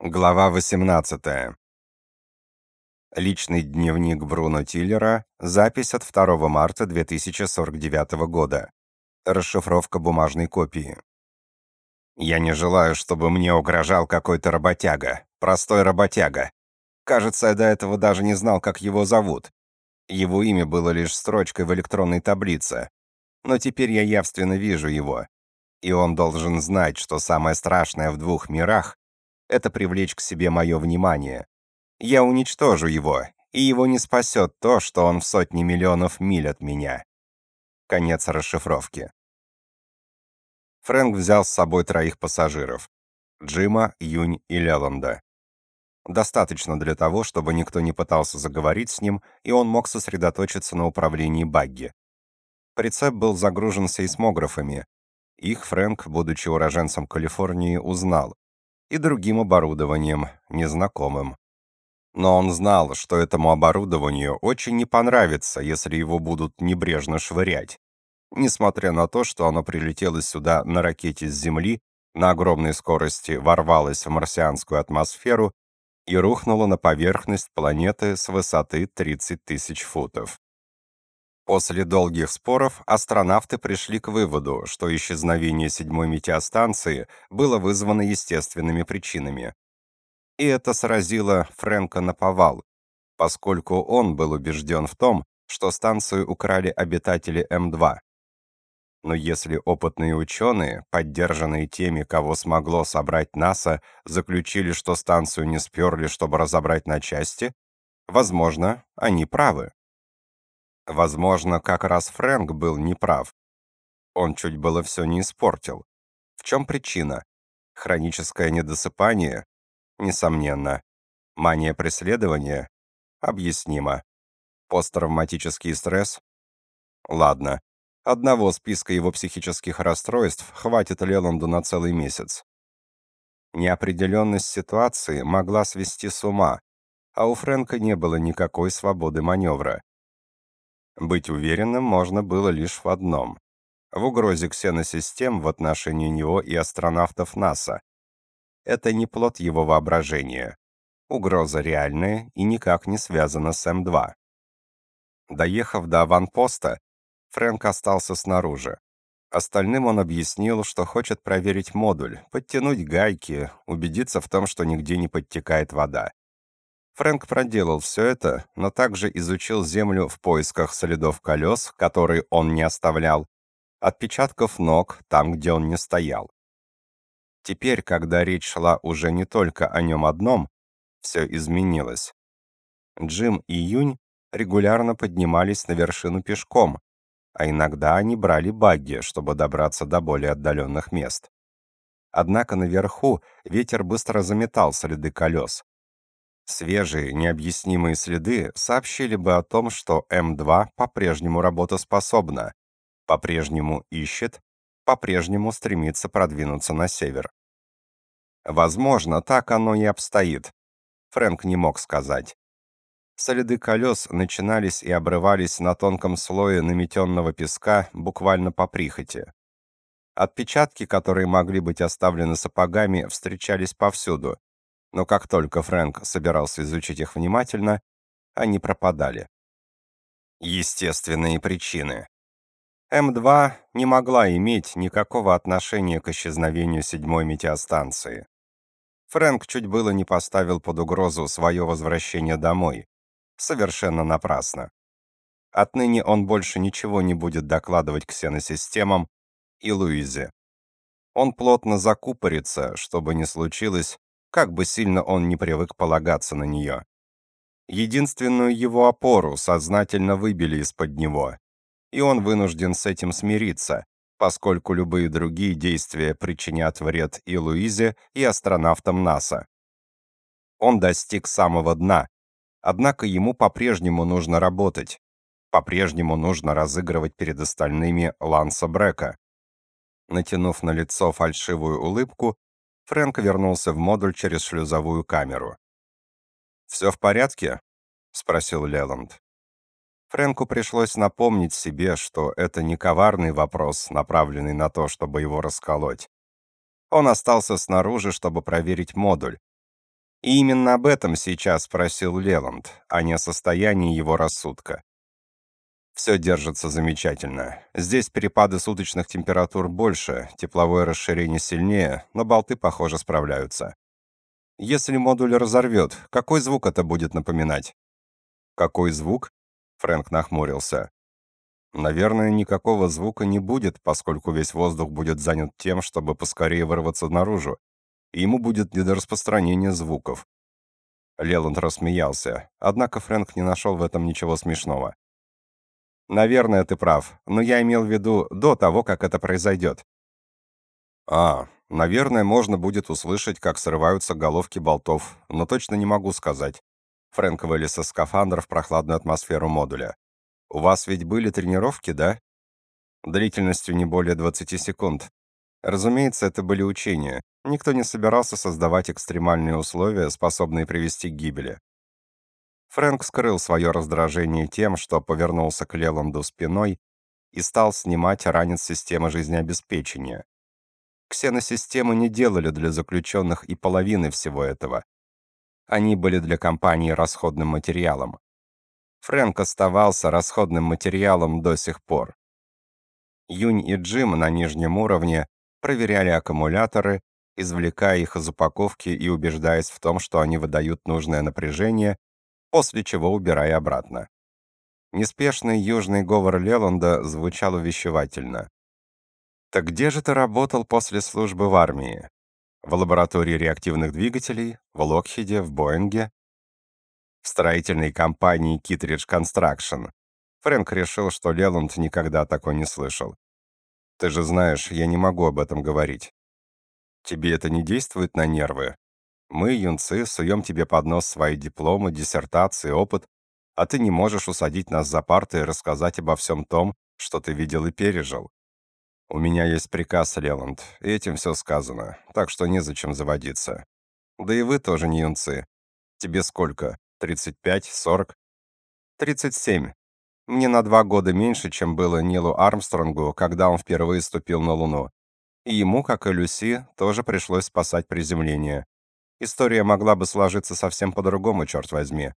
Глава 18. Личный дневник Бруно Тиллера, запись от 2 марта 2049 года. Расшифровка бумажной копии. Я не желаю, чтобы мне угрожал какой-то работяга, простой работяга. Кажется, я до этого даже не знал, как его зовут. Его имя было лишь строчкой в электронной таблице. Но теперь я явственно вижу его. И он должен знать, что самое страшное в двух мирах это привлечь к себе мое внимание. Я уничтожу его, и его не спасет то, что он в сотни миллионов миль от меня. Конец расшифровки. Фрэнк взял с собой троих пассажиров. Джима, Юнь и Леланда. Достаточно для того, чтобы никто не пытался заговорить с ним, и он мог сосредоточиться на управлении багги. Прицеп был загружен сейсмографами. Их Фрэнк, будучи уроженцем Калифорнии, узнал и другим оборудованием, незнакомым. Но он знал, что этому оборудованию очень не понравится, если его будут небрежно швырять. Несмотря на то, что оно прилетело сюда на ракете с Земли, на огромной скорости ворвалось в марсианскую атмосферу и рухнуло на поверхность планеты с высоты 30 тысяч футов. После долгих споров астронавты пришли к выводу, что исчезновение седьмой метеостанции было вызвано естественными причинами. И это сразило Фрэнка на повал, поскольку он был убежден в том, что станцию украли обитатели М2. Но если опытные ученые, поддержанные теми, кого смогло собрать НАСА, заключили, что станцию не сперли, чтобы разобрать на части, возможно, они правы. Возможно, как раз Фрэнк был неправ. Он чуть было все не испортил. В чем причина? Хроническое недосыпание? Несомненно. Мания преследования? Объяснимо. Посттравматический стресс? Ладно. Одного списка его психических расстройств хватит Леланду на целый месяц. Неопределенность ситуации могла свести с ума, а у Фрэнка не было никакой свободы маневра. Быть уверенным можно было лишь в одном — в угрозе ксеносистем в отношении него и астронавтов НАСА. Это не плод его воображения. Угроза реальная и никак не связана с М2. Доехав до аванпоста, Фрэнк остался снаружи. Остальным он объяснил, что хочет проверить модуль, подтянуть гайки, убедиться в том, что нигде не подтекает вода. Фрэнк проделал все это, но также изучил землю в поисках следов колес, которые он не оставлял, отпечатков ног там, где он не стоял. Теперь, когда речь шла уже не только о нем одном, все изменилось. Джим и Юнь регулярно поднимались на вершину пешком, а иногда они брали багги, чтобы добраться до более отдаленных мест. Однако наверху ветер быстро заметал следы колес, Свежие, необъяснимые следы сообщили бы о том, что М2 по-прежнему работоспособна, по-прежнему ищет, по-прежнему стремится продвинуться на север. Возможно, так оно и обстоит. Фрэнк не мог сказать. Следы колес начинались и обрывались на тонком слое наметенного песка буквально по прихоти. Отпечатки, которые могли быть оставлены сапогами, встречались повсюду, но как только Фрэнк собирался изучить их внимательно, они пропадали. Естественные причины. М2 не могла иметь никакого отношения к исчезновению седьмой метеостанции. Фрэнк чуть было не поставил под угрозу свое возвращение домой. Совершенно напрасно. Отныне он больше ничего не будет докладывать ксеносистемам и Луизе. Он плотно закупорится, чтобы не случилось, как бы сильно он не привык полагаться на нее. Единственную его опору сознательно выбили из-под него, и он вынужден с этим смириться, поскольку любые другие действия причинят вред и Луизе, и астронавтам НАСА. Он достиг самого дна, однако ему по-прежнему нужно работать, по-прежнему нужно разыгрывать перед остальными Ланса Брека. Натянув на лицо фальшивую улыбку, Фрэнк вернулся в модуль через шлюзовую камеру. «Все в порядке?» — спросил Леланд. Фрэнку пришлось напомнить себе, что это не коварный вопрос, направленный на то, чтобы его расколоть. Он остался снаружи, чтобы проверить модуль. И именно об этом сейчас спросил Леланд, а не о состоянии его рассудка. Все держится замечательно. Здесь перепады суточных температур больше, тепловое расширение сильнее, но болты, похоже, справляются. Если модуль разорвет, какой звук это будет напоминать? Какой звук? Фрэнк нахмурился. Наверное, никакого звука не будет, поскольку весь воздух будет занят тем, чтобы поскорее вырваться наружу, и ему будет не до распространения звуков. Леланд рассмеялся, однако Фрэнк не нашел в этом ничего смешного. Наверное, ты прав, но я имел в виду до того, как это произойдет. А, наверное, можно будет услышать, как срываются головки болтов, но точно не могу сказать. Фрэнк вылез из скафандра в прохладную атмосферу модуля. У вас ведь были тренировки, да? Длительностью не более 20 секунд. Разумеется, это были учения. Никто не собирался создавать экстремальные условия, способные привести к гибели. Фрэнк скрыл свое раздражение тем, что повернулся к Леланду спиной и стал снимать ранец системы жизнеобеспечения. Ксеносистемы не делали для заключенных и половины всего этого. Они были для компании расходным материалом. Фрэнк оставался расходным материалом до сих пор. Юнь и Джим на нижнем уровне проверяли аккумуляторы, извлекая их из упаковки и убеждаясь в том, что они выдают нужное напряжение после чего убирая обратно. Неспешный южный говор Леланда звучал увещевательно. «Так где же ты работал после службы в армии? В лаборатории реактивных двигателей, в Локхиде, в Боинге?» «В строительной компании Kittredge Construction». Фрэнк решил, что Леланд никогда такой не слышал. «Ты же знаешь, я не могу об этом говорить. Тебе это не действует на нервы?» Мы, юнцы, суем тебе под нос свои дипломы, диссертации, опыт, а ты не можешь усадить нас за парты и рассказать обо всем том, что ты видел и пережил. У меня есть приказ, Леланд, и этим все сказано, так что незачем заводиться. Да и вы тоже не юнцы. Тебе сколько? 35? 40? 37. Мне на два года меньше, чем было Нилу Армстронгу, когда он впервые ступил на Луну. И ему, как и Люси, тоже пришлось спасать приземление. История могла бы сложиться совсем по-другому, черт возьми.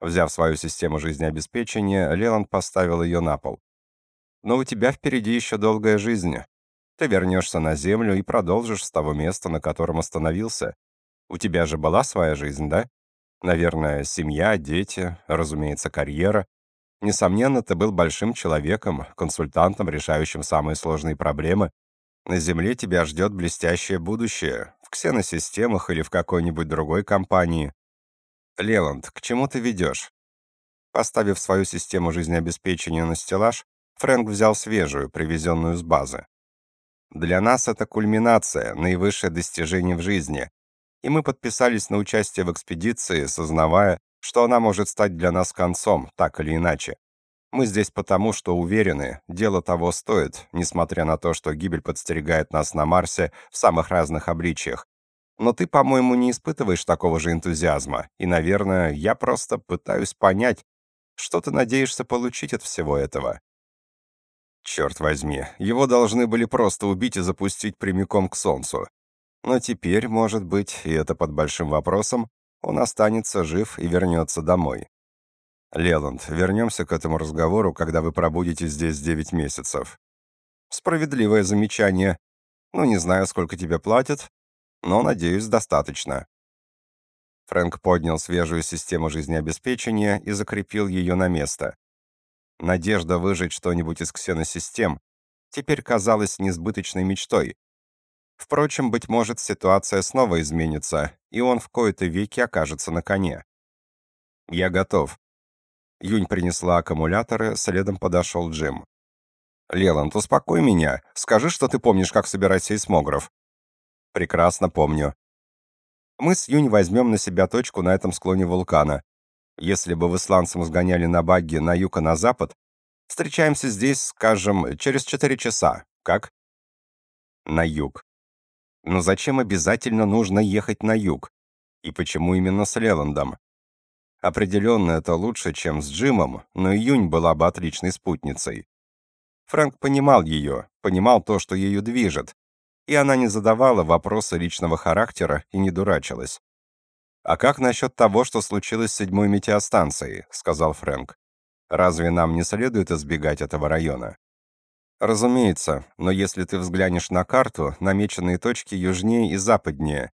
Взяв свою систему жизнеобеспечения, Леланд поставил ее на пол. «Но у тебя впереди еще долгая жизнь. Ты вернешься на Землю и продолжишь с того места, на котором остановился. У тебя же была своя жизнь, да? Наверное, семья, дети, разумеется, карьера. Несомненно, ты был большим человеком, консультантом, решающим самые сложные проблемы, на Земле тебя ждет блестящее будущее, в ксеносистемах или в какой-нибудь другой компании. Леланд, к чему ты ведешь? Поставив свою систему жизнеобеспечения на стеллаж, Фрэнк взял свежую, привезенную с базы. Для нас это кульминация, наивысшее достижение в жизни, и мы подписались на участие в экспедиции, сознавая, что она может стать для нас концом, так или иначе. Мы здесь потому, что уверены, дело того стоит, несмотря на то, что гибель подстерегает нас на Марсе в самых разных обличиях. Но ты, по-моему, не испытываешь такого же энтузиазма, и, наверное, я просто пытаюсь понять, что ты надеешься получить от всего этого. Черт возьми, его должны были просто убить и запустить прямиком к Солнцу. Но теперь, может быть, и это под большим вопросом, он останется жив и вернется домой. Леланд, вернемся к этому разговору, когда вы пробудете здесь 9 месяцев. Справедливое замечание. Ну, не знаю, сколько тебе платят, но, надеюсь, достаточно. Фрэнк поднял свежую систему жизнеобеспечения и закрепил ее на место. Надежда выжить что-нибудь из ксеносистем теперь казалась несбыточной мечтой. Впрочем, быть может, ситуация снова изменится, и он в кои-то веки окажется на коне. «Я готов», Юнь принесла аккумуляторы, следом подошел Джим. «Леланд, успокой меня. Скажи, что ты помнишь, как собирать сейсмограф». «Прекрасно помню». «Мы с Юнь возьмем на себя точку на этом склоне вулкана. Если бы вы с сгоняли на багги на юг и на запад, встречаемся здесь, скажем, через четыре часа. Как?» «На юг». «Но зачем обязательно нужно ехать на юг? И почему именно с Леландом?» Определенно это лучше, чем с Джимом, но Июнь была бы отличной спутницей. Фрэнк понимал ее, понимал то, что ею движет, и она не задавала вопросы личного характера и не дурачилась. «А как насчет того, что случилось с седьмой метеостанцией?» — сказал Фрэнк. «Разве нам не следует избегать этого района?» «Разумеется, но если ты взглянешь на карту, намеченные точки южнее и западнее.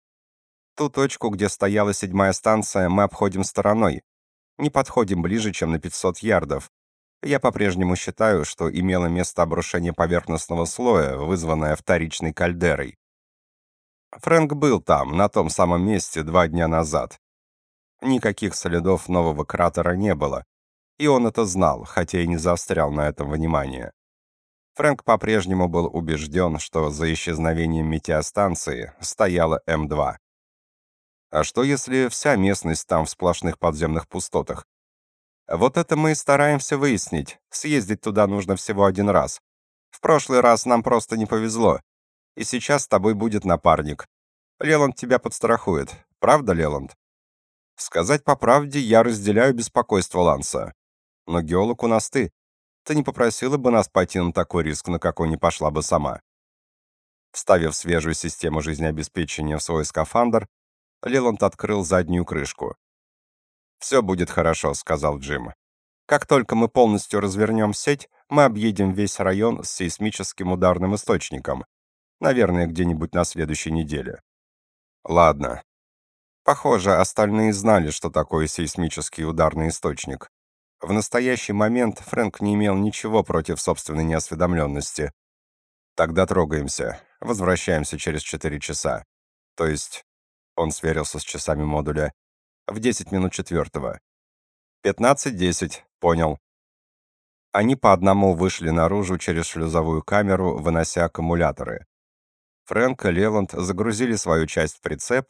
Ту точку, где стояла седьмая станция, мы обходим стороной. Не подходим ближе, чем на 500 ярдов. Я по-прежнему считаю, что имело место обрушение поверхностного слоя, вызванное вторичной кальдерой. Фрэнк был там, на том самом месте, два дня назад. Никаких следов нового кратера не было, и он это знал, хотя и не заострял на этом внимание. Фрэнк по-прежнему был убежден, что за исчезновением метеостанции стояла М2. А что если вся местность там в сплошных подземных пустотах? Вот это мы и стараемся выяснить. Съездить туда нужно всего один раз. В прошлый раз нам просто не повезло. И сейчас с тобой будет напарник. Леланд тебя подстрахует. Правда, Леланд? Сказать по правде, я разделяю беспокойство Ланса. Но геолог у нас ты. Ты не попросила бы нас пойти на такой риск, на какой не пошла бы сама. Вставив свежую систему жизнеобеспечения в свой скафандр, Леланд открыл заднюю крышку. «Все будет хорошо», — сказал Джим. «Как только мы полностью развернем сеть, мы объедем весь район с сейсмическим ударным источником. Наверное, где-нибудь на следующей неделе. Ладно. Похоже, остальные знали, что такое сейсмический ударный источник. В настоящий момент Фрэнк не имел ничего против собственной неосведомленности. Тогда трогаемся. Возвращаемся через 4 часа. То есть, он сверился с часами модуля, в 10 минут четвертого. 15-10, понял. Они по одному вышли наружу через шлюзовую камеру, вынося аккумуляторы. Фрэнк и Леланд загрузили свою часть в прицеп,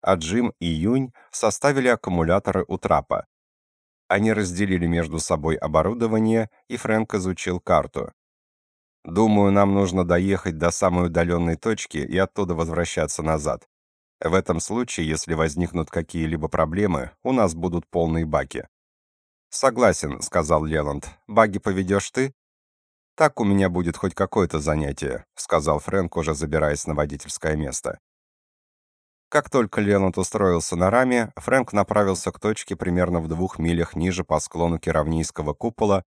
а Джим и Юнь составили аккумуляторы у трапа. Они разделили между собой оборудование, и Фрэнк изучил карту. «Думаю, нам нужно доехать до самой удаленной точки и оттуда возвращаться назад. В этом случае, если возникнут какие-либо проблемы, у нас будут полные баки». «Согласен», — сказал Леланд. «Баги поведешь ты?» «Так у меня будет хоть какое-то занятие», — сказал Фрэнк, уже забираясь на водительское место. Как только Леонард устроился на раме, Фрэнк направился к точке примерно в двух милях ниже по склону Керавнийского купола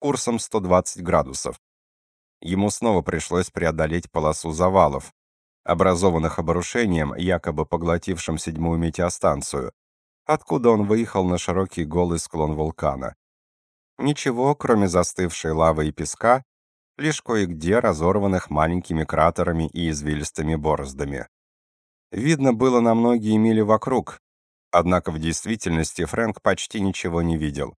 курсом 120 градусов. Ему снова пришлось преодолеть полосу завалов, образованных обрушением, якобы поглотившим седьмую метеостанцию, откуда он выехал на широкий голый склон вулкана. Ничего, кроме застывшей лавы и песка, лишь кое-где разорванных маленькими кратерами и извилистыми бороздами. Видно было на многие мили вокруг, однако в действительности Фрэнк почти ничего не видел.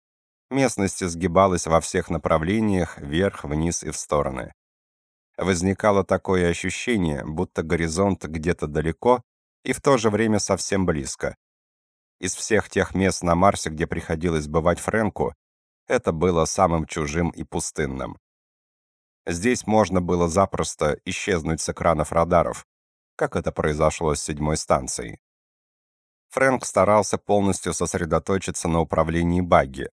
Местность изгибалась во всех направлениях, вверх, вниз и в стороны. Возникало такое ощущение, будто горизонт где-то далеко и в то же время совсем близко. Из всех тех мест на Марсе, где приходилось бывать Фрэнку, это было самым чужим и пустынным. Здесь можно было запросто исчезнуть с экранов радаров, как это произошло с седьмой станцией. Фрэнк старался полностью сосредоточиться на управлении багги.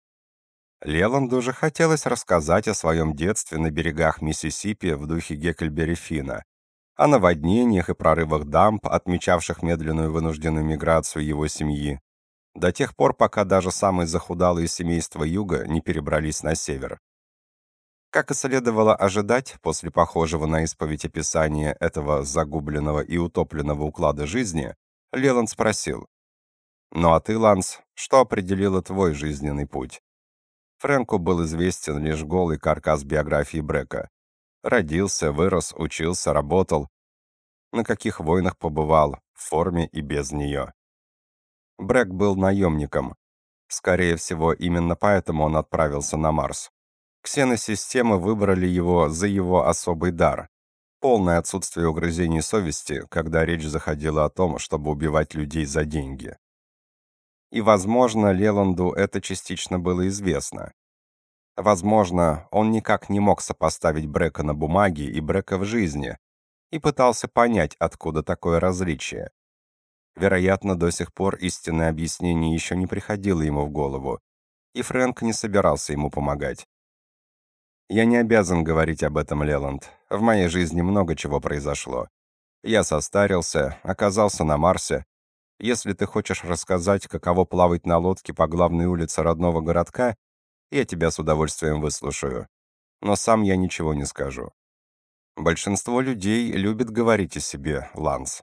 Леланду же хотелось рассказать о своем детстве на берегах Миссисипи в духе Геккельбери Финна, о наводнениях и прорывах дамб, отмечавших медленную вынужденную миграцию его семьи, до тех пор, пока даже самые захудалые семейства Юга не перебрались на север. Как и следовало ожидать, после похожего на исповедь описания этого загубленного и утопленного уклада жизни, Леланд спросил, «Ну а ты, Ланс, что определило твой жизненный путь?» Фрэнку был известен лишь голый каркас биографии Брека. Родился, вырос, учился, работал. На каких войнах побывал, в форме и без нее. Брэк был наемником. Скорее всего, именно поэтому он отправился на Марс. Ксеносистемы выбрали его за его особый дар. Полное отсутствие угрызений совести, когда речь заходила о том, чтобы убивать людей за деньги. И, возможно, Леланду это частично было известно. Возможно, он никак не мог сопоставить Брека на бумаге и Брека в жизни и пытался понять, откуда такое различие. Вероятно, до сих пор истинное объяснение еще не приходило ему в голову, и Фрэнк не собирался ему помогать. «Я не обязан говорить об этом, Леланд. В моей жизни много чего произошло. Я состарился, оказался на Марсе. Если ты хочешь рассказать, каково плавать на лодке по главной улице родного городка, я тебя с удовольствием выслушаю. Но сам я ничего не скажу. Большинство людей любит говорить о себе, Ланс.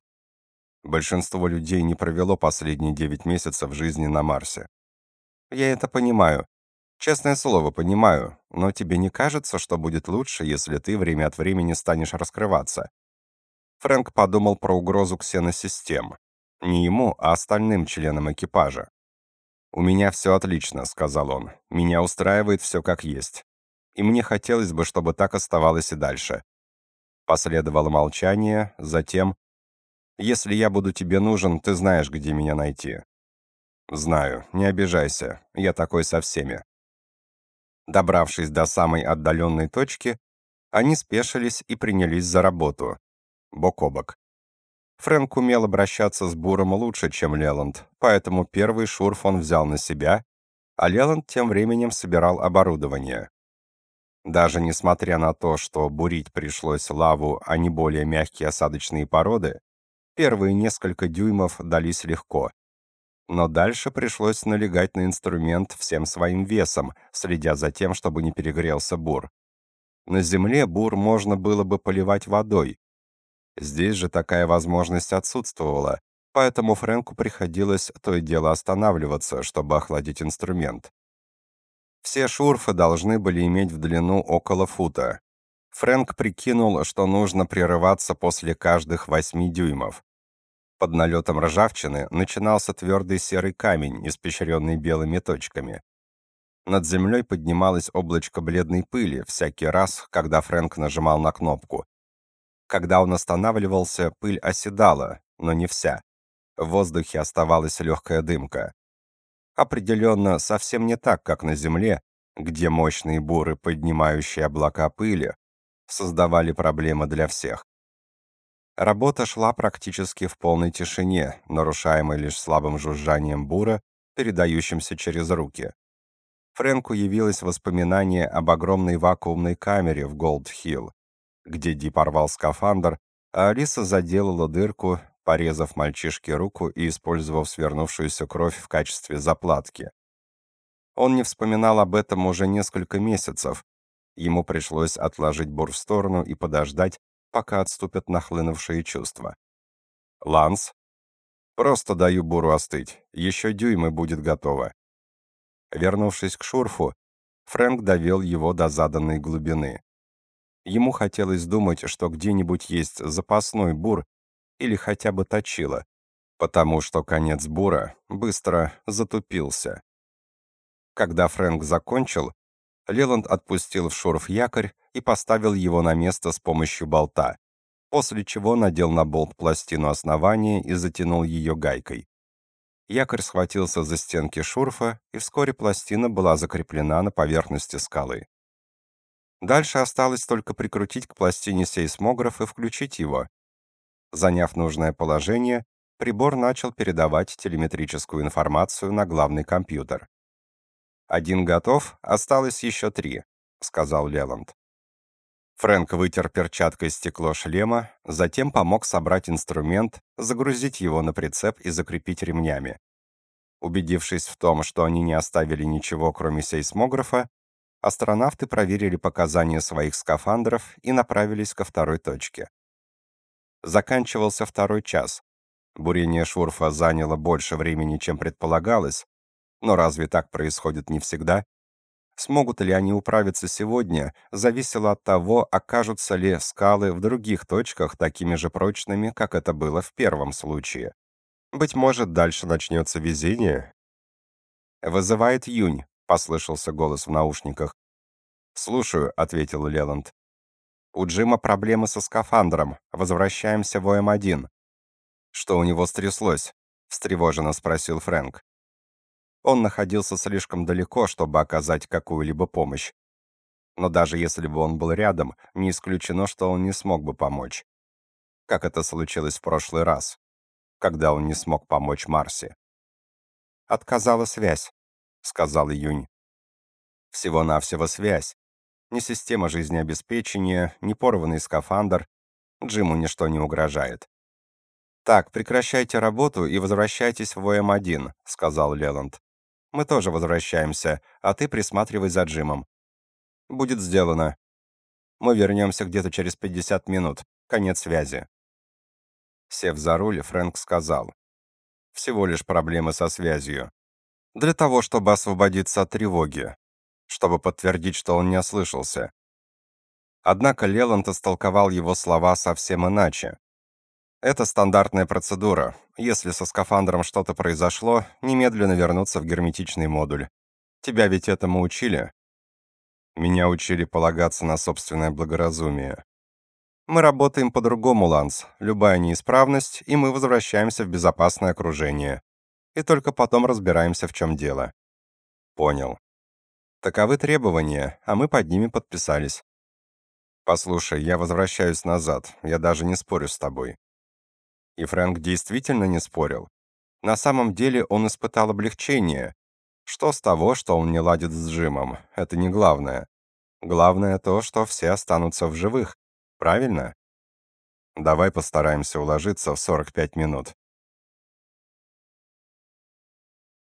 Большинство людей не провело последние 9 месяцев жизни на Марсе. Я это понимаю. Честное слово, понимаю, но тебе не кажется, что будет лучше, если ты время от времени станешь раскрываться? Фрэнк подумал про угрозу ксеносистем. Не ему, а остальным членам экипажа. «У меня все отлично», — сказал он. «Меня устраивает все как есть. И мне хотелось бы, чтобы так оставалось и дальше». Последовало молчание, затем... «Если я буду тебе нужен, ты знаешь, где меня найти». «Знаю, не обижайся, я такой со всеми». Добравшись до самой отдаленной точки, они спешились и принялись за работу. Бок о бок. Фрэнк умел обращаться с Буром лучше, чем Леланд, поэтому первый шурф он взял на себя, а Леланд тем временем собирал оборудование. Даже несмотря на то, что бурить пришлось лаву, а не более мягкие осадочные породы, первые несколько дюймов дались легко. Но дальше пришлось налегать на инструмент всем своим весом, следя за тем, чтобы не перегрелся бур. На земле бур можно было бы поливать водой. Здесь же такая возможность отсутствовала, поэтому Фрэнку приходилось то и дело останавливаться, чтобы охладить инструмент. Все шурфы должны были иметь в длину около фута. Фрэнк прикинул, что нужно прерываться после каждых восьми дюймов. Под налетом ржавчины начинался твердый серый камень, испещренный белыми точками. Над землей поднималось облачко бледной пыли всякий раз, когда Фрэнк нажимал на кнопку. Когда он останавливался, пыль оседала, но не вся. В воздухе оставалась легкая дымка. Определенно, совсем не так, как на Земле, где мощные буры, поднимающие облака пыли, создавали проблемы для всех. Работа шла практически в полной тишине, нарушаемой лишь слабым жужжанием бура, передающимся через руки. Фрэнку явилось воспоминание об огромной вакуумной камере в Голд-Хилл, где Ди порвал скафандр, а Алиса заделала дырку, порезав мальчишке руку и использовав свернувшуюся кровь в качестве заплатки. Он не вспоминал об этом уже несколько месяцев. Ему пришлось отложить бур в сторону и подождать, пока отступят нахлынувшие чувства. «Ланс?» «Просто даю буру остыть. Еще дюйм и будет готово». Вернувшись к шурфу, Фрэнк довел его до заданной глубины. Ему хотелось думать, что где-нибудь есть запасной бур или хотя бы точило, потому что конец бура быстро затупился. Когда Фрэнк закончил, Леланд отпустил в шурф якорь и поставил его на место с помощью болта, после чего надел на болт пластину основания и затянул ее гайкой. Якорь схватился за стенки шурфа, и вскоре пластина была закреплена на поверхности скалы. Дальше осталось только прикрутить к пластине сейсмограф и включить его. Заняв нужное положение, прибор начал передавать телеметрическую информацию на главный компьютер. «Один готов, осталось еще три», — сказал Леланд. Фрэнк вытер перчаткой стекло шлема, затем помог собрать инструмент, загрузить его на прицеп и закрепить ремнями. Убедившись в том, что они не оставили ничего, кроме сейсмографа, астронавты проверили показания своих скафандров и направились ко второй точке. Заканчивался второй час. Бурение шурфа заняло больше времени, чем предполагалось, но разве так происходит не всегда? Смогут ли они управиться сегодня, зависело от того, окажутся ли скалы в других точках такими же прочными, как это было в первом случае. Быть может, дальше начнется везение. «Вызывает Юнь», — послышался голос в наушниках. «Слушаю», — ответил Леланд. «У Джима проблемы со скафандром. Возвращаемся в ОМ-1». «Что у него стряслось?» — встревоженно спросил Фрэнк. Он находился слишком далеко, чтобы оказать какую-либо помощь. Но даже если бы он был рядом, не исключено, что он не смог бы помочь. Как это случилось в прошлый раз, когда он не смог помочь Марсе. «Отказала связь», — сказал Июнь. «Всего-навсего связь. Ни система жизнеобеспечения, ни порванный скафандр. Джиму ничто не угрожает. «Так, прекращайте работу и возвращайтесь в ОМ-1», — сказал Леланд. «Мы тоже возвращаемся, а ты присматривай за Джимом». «Будет сделано. Мы вернемся где-то через 50 минут. Конец связи». Сев за руль, Фрэнк сказал. «Всего лишь проблемы со связью. Для того, чтобы освободиться от тревоги. Чтобы подтвердить, что он не ослышался. Однако Леланд истолковал его слова совсем иначе. Это стандартная процедура. Если со скафандром что-то произошло, немедленно вернуться в герметичный модуль. Тебя ведь этому учили? Меня учили полагаться на собственное благоразумие. Мы работаем по-другому, Ланс. Любая неисправность, и мы возвращаемся в безопасное окружение. И только потом разбираемся, в чем дело. Понял. Таковы требования, а мы под ними подписались. Послушай, я возвращаюсь назад. Я даже не спорю с тобой. И Фрэнк действительно не спорил. На самом деле он испытал облегчение. Что с того, что он не ладит с Джимом? Это не главное. Главное то, что все останутся в живых. Правильно? Давай постараемся уложиться в 45 минут.